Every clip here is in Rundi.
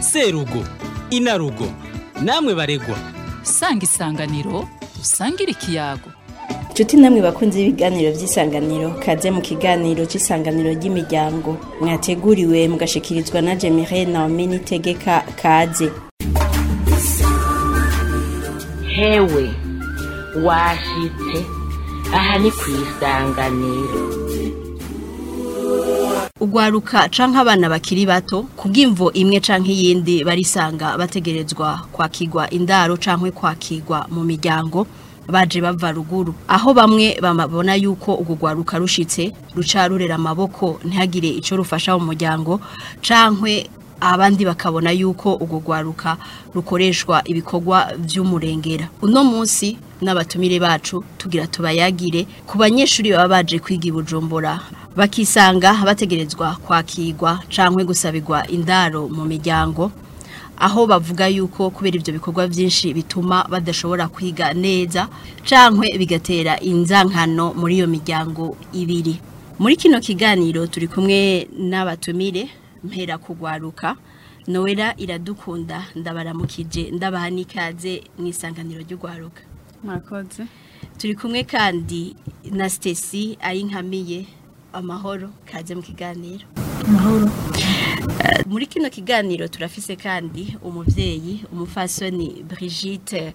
serugo inarugo namwe baregwa sanga isanganiro usangire ikiyago Nshuti namwe bakunze ibiganiro by'isanganiro kaze mu kiganiro cy'isanganiro ry'imiryango mwateguriwe mugashikirizwa na jemire naomi nitegeka kaze hewe washitse aha ni ku isanganiro ugwaruka canke abana bakiri bato kubwimvo imwe canke iyindi barisanga bategerezwa kwakigwa indaro canke kwakigwa mu miryango baje bava ruguru aho bamwe babona yuko ugugwaruka rushitse ruca rurera amaboko ntihagire icyo rufasha mu muryango cankwe abandi bakabona yuko ugugwaruka rukoreshwa ibikorwa by’umurengera. uno munsi n'abatumire bacu tugira tubayagire ku banyeshuri baba baje kwiga i bujumbura bakisanga bategerezwa kwakirwa cyangwa gusabirwa indaro mu miryango aho bavuga yuko kubera ibyo bikorwa byinshi bituma badashobora kwiga neza cyangwa bigatera inzankano muri iyo miryango ibiri muri kino kiganiro turi kumwe n'abatumire mpera kugwaruka noella iradukunda ndabaramukije ndabaha n'ikaze mu isanganiro ry'ugwaruka mwakoze turi kumwe kandi na sitesi ayinkamiye amahoro kaze mu kiganiro amahoro eh, muri kino kiganiro turafise kandi umubyeyi umufasoni Brigitte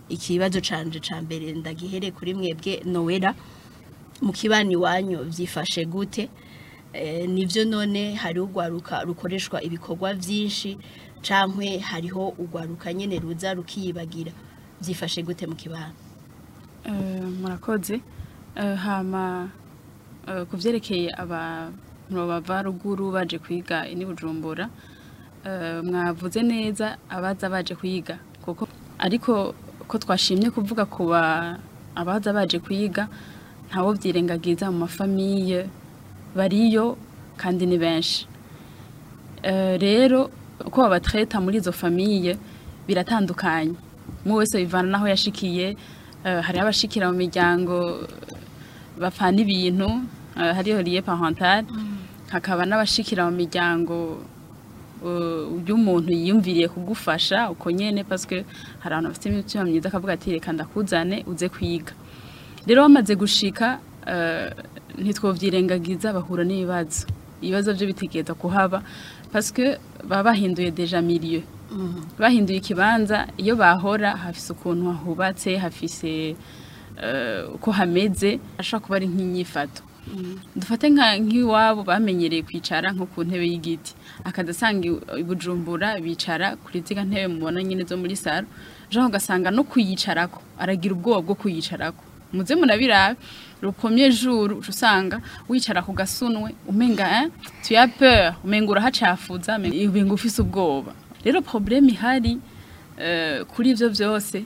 ikibazo canje ca mbere ndagihere kuri mwebwe nowera mu kibani iwanyu byifashe gute eh, nibyo none hari urwaruka rukoreshwa ibikorwa byinshi cyangwa hariho ugwaruka nyine ruza rukiyibagira byifashe gute mu kibano eh, murakoze eh, hama ku byerekeye abantu bava ruguru baje kwiga ini bujumbura Eh, mwavuze neza abaza baje kuyiga kuko ariko ko twashimye kuvuga ku abaza baje kuyiga ntawo byirengagiza mu mafamiye bariyo kandi ni benshi eh, rero uko babatreta muri izo famiye biratandukanye umwe wese bivana n'aho yashikiye eh, hari abashikira mu miryango bapfana ibintu hariyo riye parentale mm. hakaba n'abashikira mu miryango ibyo eh, umuntu yiyumviriye kugufasha uko nyine paswe hari abantu bafite imitima myiza akavuga ati reka ndakuzane uze kwiga rero bamaze gushika eh, ntitwobyirengagiza bahura n'ibibazo ibibazo byo bitegereza kuhaba paswe baba bahinduye deja miliyo mm-hmm. bahinduye ikibanza iyo bahora hafise ukuntu hahubatse hafise eh, uko hameze ashobora kuba ari nk'inyifato dufate nk'iwabo bamenyereye kwicara nko ku ntebe y'igiti akadasanga ibujumbura bicara kuri ziga ntebe mubona nyine zo muri saro jean ugasanga no kuyicarako aragira ubwoba bwo kuyicarako muze murabirabe rukomye juru usanga wicara ku gasunwe umenga tuya peur umenga urahacafuza umenga ufise ubwoba rero problème ihari euh, kuri ibyo byose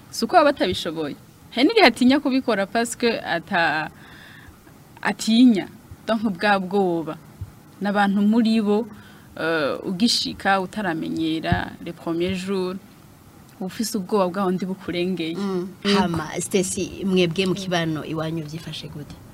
si uko baba batabishoboye hari n'iriya atinya kubikora pasike atinya bwa bwoba n’abantu muri bo Eh, ugishika utaramenyera le premier jour ufise ubwoba bwaho ndi bukurengeye mm. hama stesi mwebwe mu kibano iwanyu byifashe gute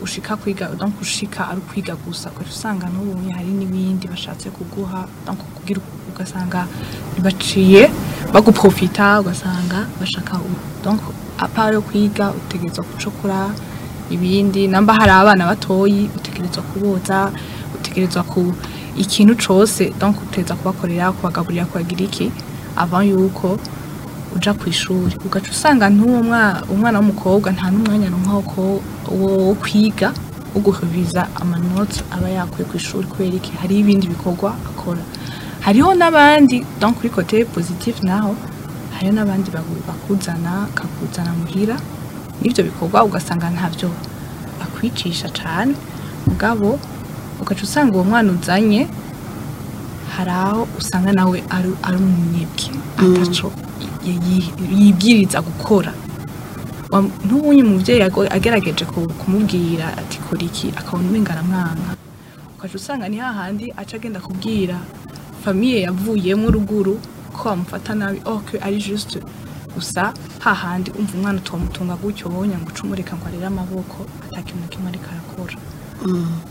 ushika kwiga donc ushika ari kwiga gusa ukaca usanga n'ubunye hari n'ibindi bashatse kuguha donc kugira ugasanga baciye baguprofita ugasanga bashaka donc apart yo kwiga utegerezwa gucukura ibindi namba hari abana batoyi utegerezwa kuboza utegerezwa ku ikintu cyose donke uteza kubakorera kubagaburira kubagira iki ava yuko uja ku ishuri ugaca usanga nk'uwo umwana w'umukobwa nta n'umwanya wo kwiga wo guhubiza amanota aba yakuye ku ishuri kubera iki hariho ibindi bikorwa akora hariho n'abandi donke uri kote pozitifu naho hariho n'abandi bakuzana kakuzana muhira n'ibyo bikorwa ugasanga ntabyo akwicisha cyane mugabo ugaca usanga uwo mwana uzanye hari aho usanga nawe ari umunyebwe mm. ataco yibwiriza gukora n'ubundi umubyeyi agerageje kumubwira ati kora iki akabona umenga aramwanga ukaca usanga ni hahandi aca agenda kubwira famiye yavuyemo ruguru ko wamufata nabi oke oh, ari jisite gusa hahandi umva umwana tuwamutunga gutyo wonya ngo ngo arere amaboko atakintu na kimwe ariko arakora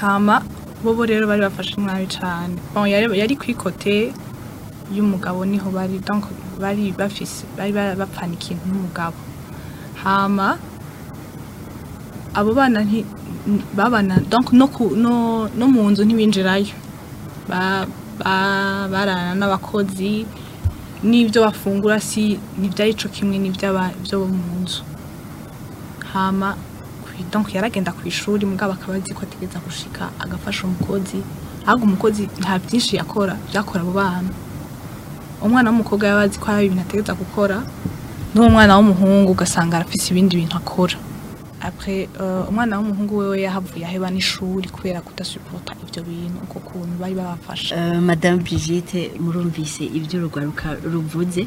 hama bo rero bari bafashe nabi cyane yari ku ikote y'umugabo niho bari bari bafise bari bapfana ikintu n'umugabo hama abo bana babana no mu nzu ntibinjirayo barana n'abakozi n'ibyo bafungura si ntibyari cyo kimwe n'ibyo mu nzu hama donc yaragenda ku ishuri mugabo akaba azi ko ategereza gushika agafasha umukozi ahubwo umukozi nta byinshi yakora byakora abo bana umwana w'umukobwa yaba azi ko hari ibintu ategereza gukora n’umwana w'umuhungu ugasanga arafise ibindi bintu akora apure euh, umwana w'umuhungu we yahavuye aheba n'ishuri kubera kudasupota ibyo bintu uko kuntu bari babafasha euh, madamu Brigitte murumvise iby'urugwaruka ruvuze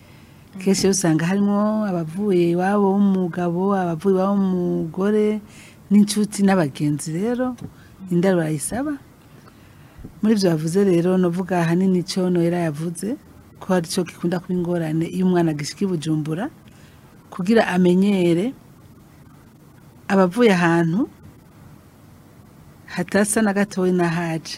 kenshi usanga harimo abavuye iwabo w'umugabo abavuye iwabo w'umugore n'inshuti n'abagenzi rero indaro barayisaba muri ibyo bavuze rero navuga ahanini cyo Noera yavuze ko hari cyo gikunda kuba ingorane iyo umwana agishyika i bujumbura kugira amenyere abavuye ahantu hatasa na gatoya n'ahaje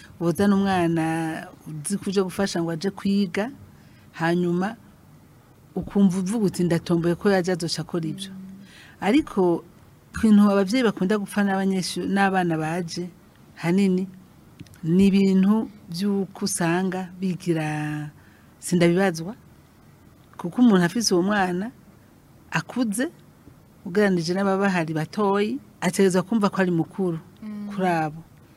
ubutana umwana uzi kuja gufasha ngo aje kwiga hanyuma ukumva uvuga uti ndatomboye ko yajya azoca akora ibyo ariko ikintu ababyeyi bakunda gupfa n'abanyeshuri n'abana baje hanini ni ibintu by'uko usanga bigira sindabibazwa kuko umuntu afise uwo mwana akuze ugereranije n'ababahari batoyi ategereza kumva ko ari mukuru mm. kuri abo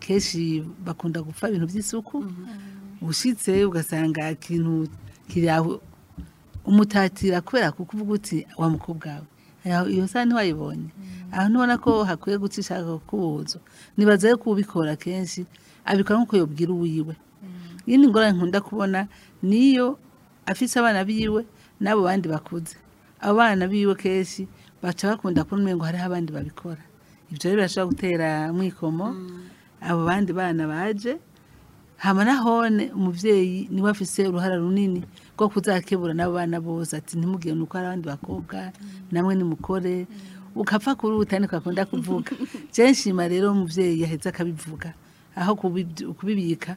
kenshi bakunda gupfa ibintu by'isuku mm-hmm. ushyitse ugasanga ikintu kiri aho umutatira kubera kuko uti wa mukobwa wawe iyo sahani wayibonye mm-hmm. aho ntubona ko hakwiye gucisha kubuzo nibaza yo kubikora kenshi abikora nk'uko yabwira uwiwe mm-hmm. iyi ni ingorane nkunda kubona niyo afite abana biwe n'abo bandi bakuze abo bana biwe kenshi baca bakunda kumenya ngo hariho abandi babikora ibyo rero birashobora gutera mwikomo mm. abo bandi bana baje haba na umubyeyi niwe afise uruhara runini rwo kuzakebura n'abo bana bose ati ni uko hari abandi bakobwa mm. namwe nimukore mm. ukapfa kuri ubutane akunda kuvuga nshya nshima rero umubyeyi yahetse akabivuga aho kubibika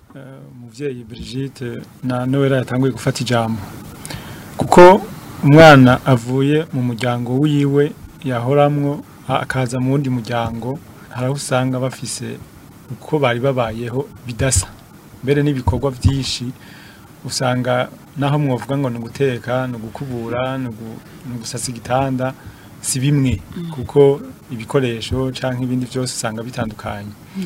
umubyeyi Brigitte na Noella yatanguye gufata ijambo kuko umwana avuye mu muryango wiwe yahoramwo akaza mu wundi muryango hari aho usanga bafise uko bari babayeho bidasa mbere n'ibikorwa byinshi usanga naho mwavuga ngo ni guteka ni ugukubura ni ugusasa igitanda si bimwe mm. kuko ibikoresho cyangwa ibindi byose usanga bitandukanye mm.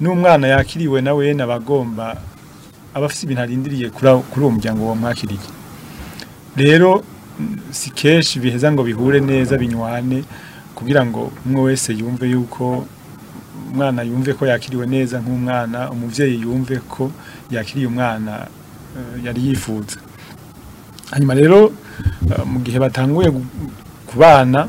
n'umwana yakiriwe nawe aba agomba aba afite ibintu arindiriye kuri uwo muryango wamwakiriye rero si kenshi biheza ngo bihure neza binywane kugira ngo umwe wese yumve yuko umwana yumve ko yakiriwe neza nk'umwana umubyeyi yumve ko yakiriye umwana eh, yari yifuza hanyuma rero eh, mu gihe batanguye kubana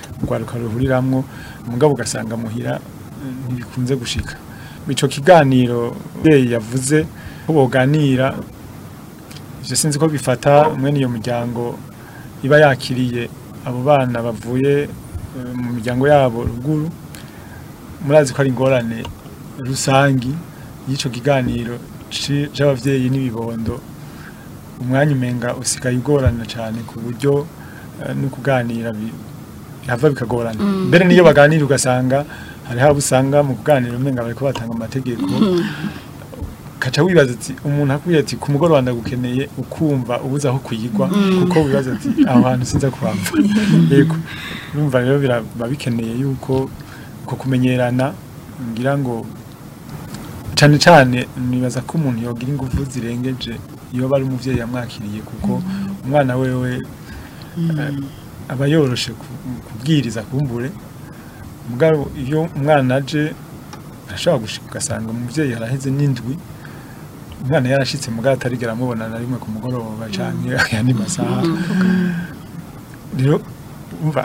urwaruka ruhuriramwo mugabo ugasanga muhira ntibikunze gushika icyo kiganiro umubyeyi yavuze ko boganira ibyo sinzi ko bifata umwe iyo muryango iba yakiriye abo bana bavuye eh, mu miryango yabo ruguru murazi ko ari ingorane rusange y'icyo kiganiro cy'ababyeyi n'ibibondo umwanya umenga usigaye ugorana cyane ku buryo eh, no kuganira bihava bikagorana mm. mbere n'iyo baganira ugasanga hari hari usanga mu kuganira umenga bariko batanga amategeko kaca wibaza ati umuntu akubwira ati ku wanda gukeneye ukumva ubuza aho kuyigwa kuko wibaza ati aho hantu sinza kubamva yego urumva rero birabikeneye yuko ko kumenyerana ngira ngo cyane cyane nibaza ko umuntu yogira ingufu zirengeje iyo bari umuvyeyi yamwakiriye kuko mm. umwana wewe mm. eh, aba yoroshe kubwiriza kumbure iyo umwana aje ashobora gushika ugasanga umubyeyi yaraheze n'indwi umwana yarashyitse mu bwato amubona na rimwe ku mugoroba cyane mm. ayandi masaha mm, rero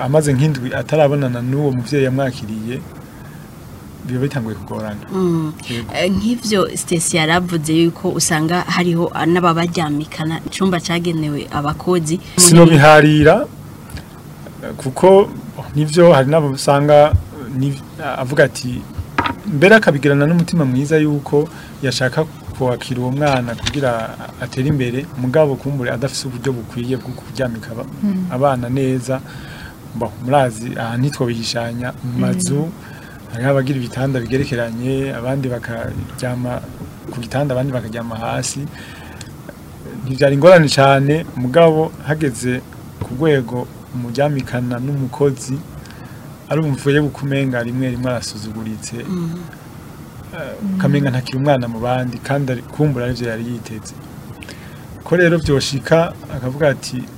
amaze nk'indwi atarabonana n'uwo mubyeyi yamwakiriye biba bitanguye kugorana mm. eh, nk'ibyo sitesi yaravuze yuko usanga hariho n'ababaryamikana icyumba cyagenewe abakozi sinobiharira kuko n'ibyo hari usanga avuga ati mbere akabigirana n'umutima mwiza yuko yashaka kwakira uwo mwana kugira atere imbere mugabo kumbure adafite uburyo bukwiye bwo kuryamika hmm. abana neza murazi aha bigishanya mu hmm. mazu hariho abagira ibitanda bigerekeranye abandi bakaryama ku gitanda abandi bakaryama hasi ntibyari ingorane cyane mugabo hageze ku rwego umuryamikana n'umukozi arumva uvuye gukumenga rimwe rimwe arasuzuguritse ukamenga mm-hmm. ntakiri umwana mu bandi kandi kumbura aribyo yari yiteze ko rero byoshika akavuga ati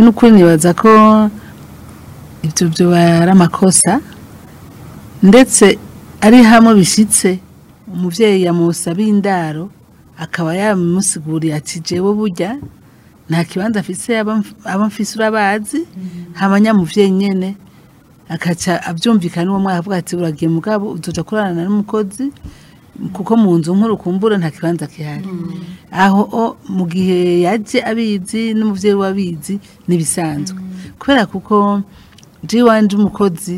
n'ukuri nibaza ko ibyo byo ari amakosa ndetse ari hamwe bishyitse umubyeyi yamusabiye indaro akaba yamusiguriye ati jewe burya nta kibanza afise aba mfise urabazi ntabanya mm-hmm. nyine akaca abyumvikana uwo mwaka avuga ati buragiye mugabo utuja kurarana n'umukozi kuko mu nzu nk'urukumbura nta kibanza gihari mm. aho mu gihe yaje abizi n'umubyeyi w'abizi ntibisanzwe mm. kubera kuko jya wanje umukozi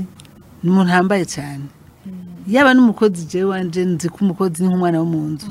ni umuntu wambaye cyane mm. yaba n'umukozi jya wanje nzi ko umukozi ni nk'umwana wo mu nzu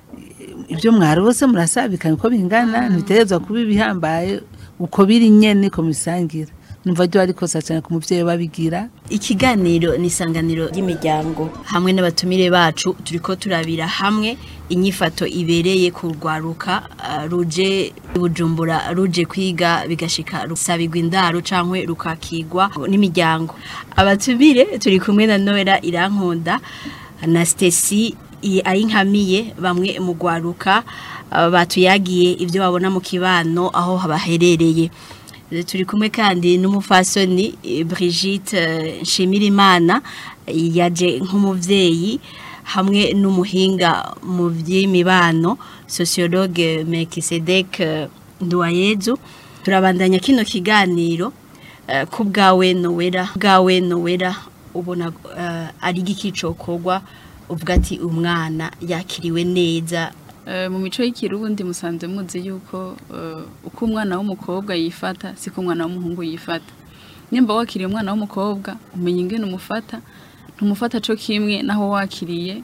ibyo mwarose murasabikanye uko bingana mm. ntibiterezwa kuba ibihambaye uko biri nyine niko mubisangira numva ryo kose cyane ku mubyeyi babigira ikiganiro ni isanganiro ry'imiryango hamwe n'abatumire bacu turi ko turabira hamwe inyifato ibereye kurwaruka ruje bujumbura ruje kwiga bigashika rusabirwa indaro cyangwa rukakigwa n'imiryango abatumire turi kumwe na noella irankunda na ari nkamiye bamwe mu gwaruka batuyagiye ibyo babona mu kibano aho habaherereye. Eh, turi kumwe kandi n'umufasoni eh, Brigitte eh, nshimirimana yaje nk'umubyeyi hamwe n'umuhinga mu by'imibano sociologue mekisedek nduwayezu turabandanya kino kiganiro ku bwawe nowera ubona ari igikico uvuga ati umwana yakiriwe neza eh, mu mico y'ikirundi musanze muzi yuko eh, uko umwana w'umukobwa yifata siko umwana w'umuhungu yifata nimba wakiriye umwana w'umukobwa umenya ingene umufata ntumufata cyo kimwe naho wakiriye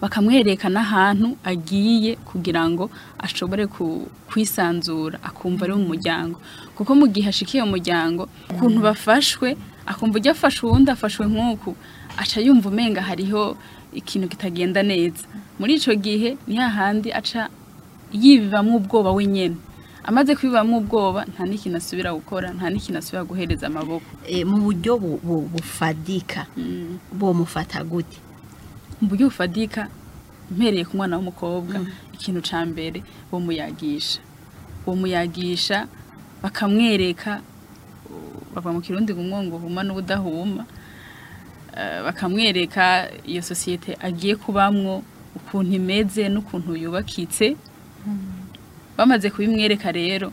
bakamwereka n'ahantu agiye kugira ngo ashobore kwisanzura akumva ari mu mm. muryango kuko mu gihe ashikiye umuryango ukuntu mm. bafashwe akumva ujya afashe uwundi afashwe nk'uku aca yumva umenga hariho ikintu kitagenda neza muri icyo gihe ni hahandi aca yibibamo ubwoba wenyine amaze kwibibamo ubwoba nta n'ikintu asubira gukora nta n'ikintu asubira guhereza amaboko eh, mu buryo bufadika mm. bumufata gute mu buryo bufadika mpereye ku mwana w'umukobwa mm. ikintu cya mbere bumuyagisha bumuyagisha bakamwereka bava mu kirundi ngo umwongo huma n'ubudahuma Eh, bakamwereka iyo sosiyete agiye kubamwo ukuntu imeze n'ukuntu yubakitse bamaze kubimwereka rero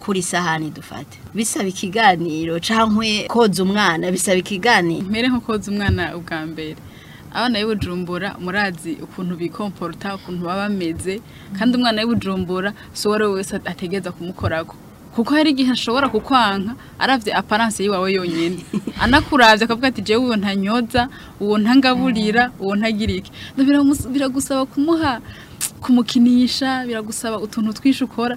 kuri isahani dufate bisaba ikiganiro cyangwa koza umwana bisaba ikiganiro mbere nko koza umwana ubwa mbere abana bujumbura murazi ukuntu bikomporuta ukuntu baba bameze kandi umwana bujumbura si uwo ari we wese ategereza kumukorako kuko hari igihe ashobora kukwanka arabye aparanse y'iwawe yonyine anakurabye akavuga ati jewe uwo ntanyoza uwo ntangaburira mm. uwo ntagirike biragusaba kumuha kumukinisha biragusaba utuntu twinshi ukora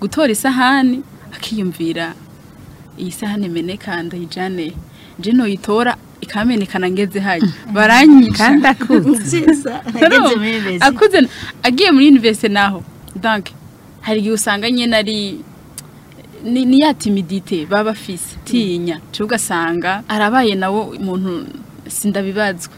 gutora isahani akiyumvira iyi sahani meneka ndayijane je noyitora ikamenekana ngeze hayi baranyisha akuze agiye muri universite naho donc hari igihe usanga nyine ari ni ya timidite baba bafise tinya cyo ugasanga arabaye nawo umuntu sindabibazwa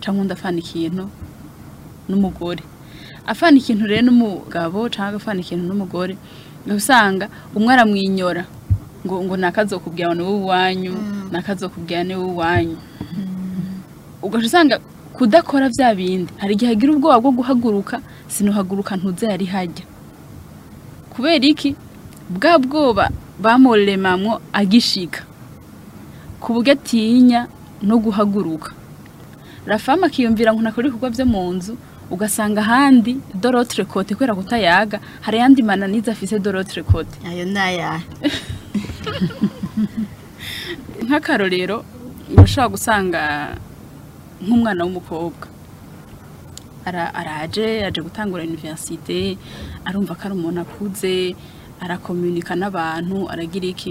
cyangwa undi afana ikintu n'umugore afana ikintu rero n'umugabo cyangwa afana ikintu n'umugore usanga umwe aramwinyora ngo ngo nakazokubwira mm. niwe uwanyu nakazokubwira niwe uwanyu ugahita usanga kudakora bya bindi hari igihe agira ubwoba bwo guhaguruka sinuhaguruka ntuzari hajya kubera iki bwa bwoba bamuremamwo agishika ku buryo atinya no guhaguruka rafamu akiyumvira ngo ntakora ibikorwa byo mu nzu ugasanga ahandi dorotire kote kubera kutayaga hari ayandi mananiza afise dorotire kote ayo ni ayahe nk'akarorero urashobora gusanga nk'umwana w'umukobwa araje yaje gutangura univerisite arumva ko ari umuntu akuze arakomunika n'abantu aragira iki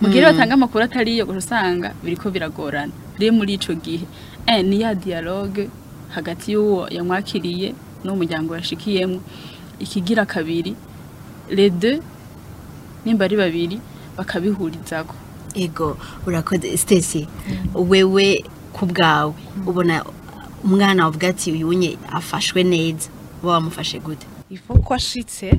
mu gihe hmm. batanga amakuru atariyo usanga biriko biragorana rero muri icyo gihe eh, ni ya dialogue hagati y'uwo yamwakiriye n'umuryango yashikiyemo ikigira kabiri rede nimba ari babiri bakabihurizaho ego urakoze sitesi hmm. wewe ku bwawe hmm. ubona umwana wavuga ati wibunye afashwe neza uba wamufashe gute ifu ko ashitse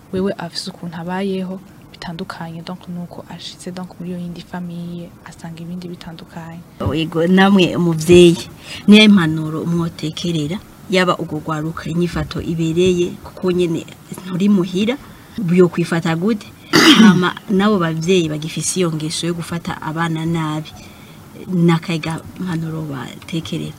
wewe afise ukuntu abayeho bitandukanye donc nuko ashize donc muri iyo yindi famiye asanga ibindi bitandukanye yego namwe umubyeyi niyo impanuro umwotekerera yaba ugugwaruka inyifato ibereye kuko nyine nturi muhira byo kwifata gute n'abo babyeyi bagifise iyo ngeso yo gufata abana nabi n'akaga impanuro batekerera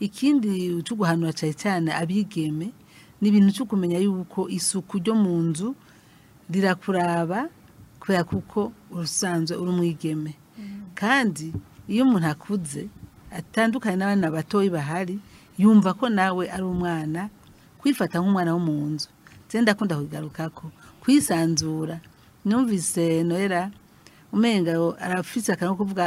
ikindi cyo guhanura cyane cyane abigeme ni ibintu cyo kumenya yuko isuku ryo mu nzu rirakuraba kubera kuko usanzwe uri umwigeme mm-hmm. kandi iyo umuntu akuze atandukanye n'abana batoya bahari yumva ko nawe ari umwana kwifata nk'umwana wo mu nzu nzenda akunda kugaruka ko kwisanzura numvise nohera umenga arafise akantu ko kuvuga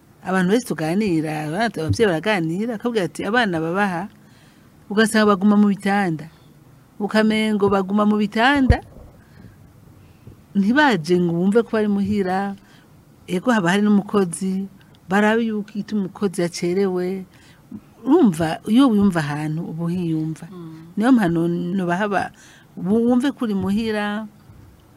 abantu benshi tuganira ababyeyi baraganira akabwira ati abana babaha ugasanga baguma mu bitanda ukamengo baguma mu bitanda ntibaje ngo bumve ko bari muhira yego haba hari n'umukozi baraba yuko iyo umukozi yacerewe urumva iyo wiyumva ahantu uba uhiyumva mm. niyo mpano bahaba wumve kuri muhira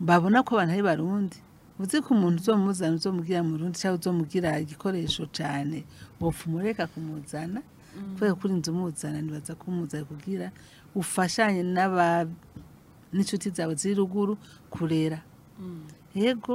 babona ko abantu ari barundi uzi ko umuntu uzomuzana uzomubwira mu rundi cyangwa uzomugira igikoresho cyane wopfuma kumuzana mm. kubera ko urinze umuzana ntibaza kumuzana kugira ufashanye n'inshuti zawe ziri ruguru kurera mm. yego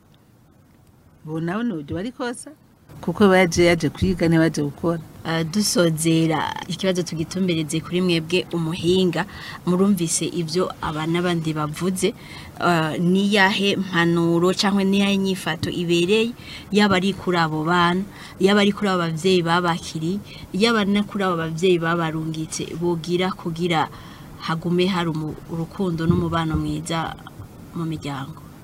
ubu nawe ntujya uba kosa kuko baje yaje kwiga ntibaje gukora ah, dusozera ikibazo tugitumbereze kuri mwebwe umuhinga murumvise ibyo aba n'abandi bavuze ah, niyahe mpanuro cyangwa niyahe nyifato ibereye yaba ari kuri abo bana yaba ari kuri abo babyeyi babakiri yaba no kuri abo babyeyi babarungitse bogira kugira hagume hari urukundo n'umubano mwiza mu miryango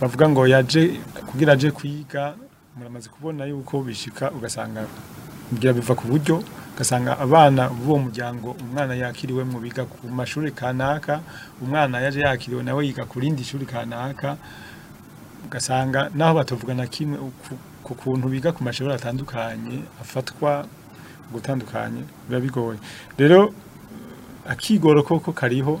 bavuga ngo yaje kugira aje kwiga muramaze kubona yuko bishyika ugasanga mbwira biva ku buryo ugasanga abana b'uwo muryango umwana yakiriwemo biga ku mashuri kanaka umwana yaje yakiriwe nawe yiga ku rindi shuri kanaka ugasanga naho batavuga na kimwe ku kuntu biga ku mashuri atandukanye afatwa gutandukanye biba bigoye rero akigoro koko kariho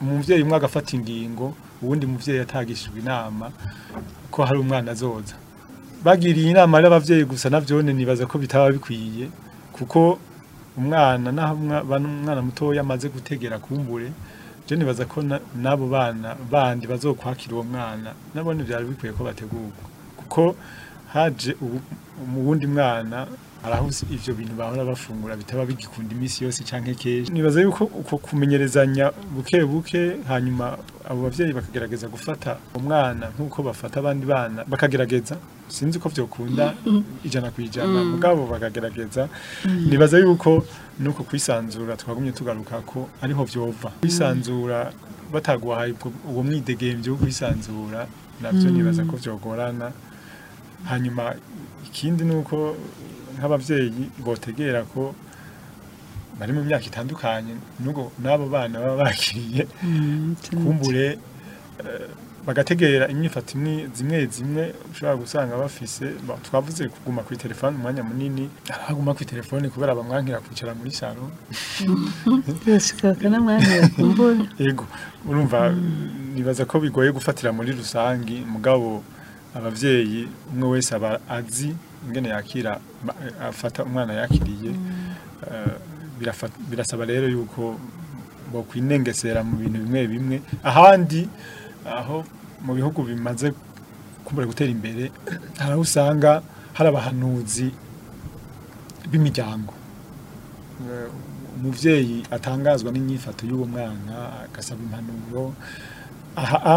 umubyeyi umwe agafata ingingo ubundi mubyeyi atagishijwe inama ko hari umwana azoza bagiriye inama y'ababyeyi gusa nabyo nibaza ko bitaba bikwiye kuko umwana naho umwana mutoya amaze gutegera kumbure byo nibaza ko n'abo bana bandi bazokwakira uwo mwana nabo byari bikwiye ko bategurwa kuko haje ubundi mwana hari aho ibyo bintu bahora bafungura bitaba bigikunda imisi yose cyangwa kenshi nibaza yuko uko kumenyerezanya buke buke hanyuma abo babyeyi bakagerageza gufata umwana nk'uko bafata abandi bana bakagerageza sinzi ko byakunda ijana ku ijana mm. mugabo bakagerageza nibaza yuko nuko kwisanzura twagumye tugaruka ko ariho byova mm. kwisanzura bataguhaye uwo mwidegembyo wo kwisanzura nabyo mm. nibaza ko byagorana hanyuma ikindi ni uko nk'ababyeyi botegera ko bari mu myaka itandukanye n'abo bana baba bakiriye mm, kumbure eh, bagategera imyifato zimwe zimwe ushobora gusanga bafise twavuze kuguma kuri telefone umwanya munini baguma ku telefone kubera bamwankira kwicara muri salo yego urumva mm. nibaza ko bigoye gufatira muri rusange mugabo ababyeyi umwe wese aba azi ingene yakira afata umwana yakiriye mm. eh, birasaba rero yuko bakwinengesera mu bintu bimwe bimwe ahandi aho mu bihugu bimaze kumbura gutera imbere hari aho usanga hari abahanuzi b'imiryango mm. umubyeyi atangazwa n'imyifato y'uwo mwana agasaba impanuro aha a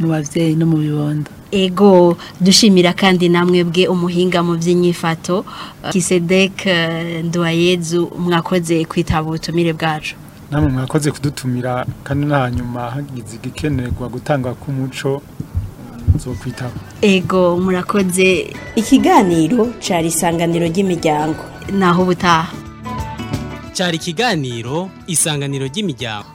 mu babyeyi no mu bibondo ego dushimira kandi namwe bwe umuhinga mu by'inyifato uh, kisedeke uh, nduwayezu mwakoze kwitaba ubutumire bwacu namwe mwakoze kudutumira kandi nta nyuma hagize igikenerwa gutangwa k'umuco nzokwitaba ego murakoze ikiganiro cyari isanganiro ry'imiryango naho ubutaha cyari ikiganiro isanganiro ry'imiryango